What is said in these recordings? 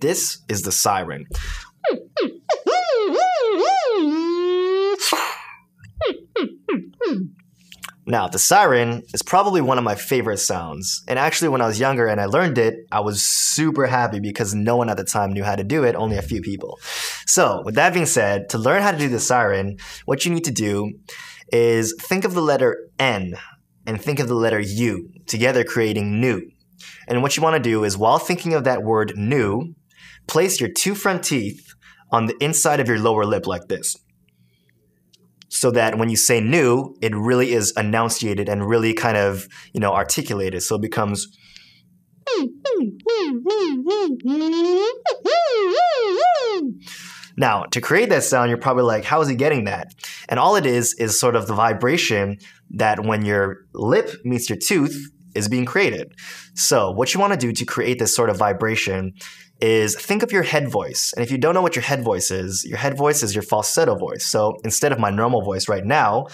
This is the siren. Now, the siren is probably one of my favorite sounds. And actually, when I was younger and I learned it, I was super happy because no one at the time knew how to do it, only a few people. So, with that being said, to learn how to do the siren, what you need to do is think of the letter N and think of the letter U, together creating new. And what you want to do is, while thinking of that word new, place your two front teeth on the inside of your lower lip like this so that when you say new, it really is enunciated and really kind of, you know, articulated. So it becomes Now, to create that sound, you're probably like, how is he getting that? And all it is is sort of the vibration that when your lip meets your tooth is being created. So, what you want to do to create this sort of vibration is think of your head voice. And if you don't know what your head voice is, your head voice is your falsetto voice. So, instead of my normal voice right now,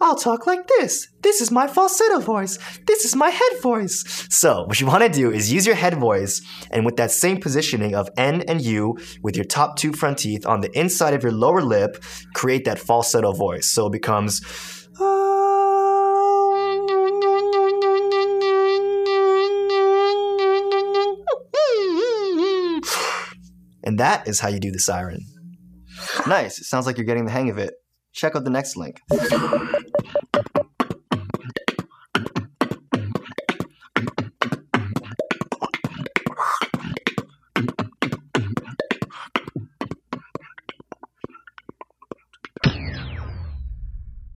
I'll talk like this. This is my falsetto voice. This is my head voice. So, what you want to do is use your head voice and with that same positioning of N and U with your top two front teeth on the inside of your lower lip, create that falsetto voice. So it becomes. And that is how you do the siren. Nice. It sounds like you're getting the hang of it. Check out the next link.